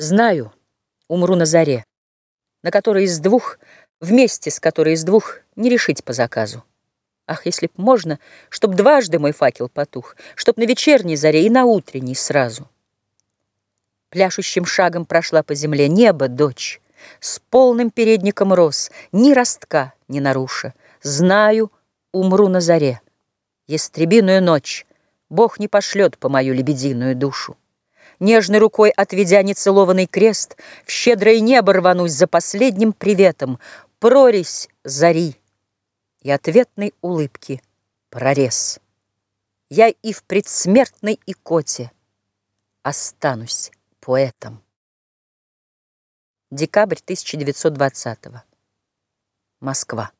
Знаю, умру на заре, на которой из двух, вместе с которой из двух не решить по заказу. Ах, если б можно, чтоб дважды мой факел потух, Чтоб на вечерней заре и на утренней сразу. Пляшущим шагом прошла по земле небо, дочь, С полным передником роз, ни ростка не наруша. Знаю, умру на заре. Ястребиную ночь Бог не пошлет по мою лебединую душу. Нежной рукой отведя нецелованный крест, В щедрое небо рванусь за последним приветом, Прорезь зари и ответной улыбки прорез. Я и в предсмертной икоте останусь поэтом. Декабрь 1920 -го. Москва.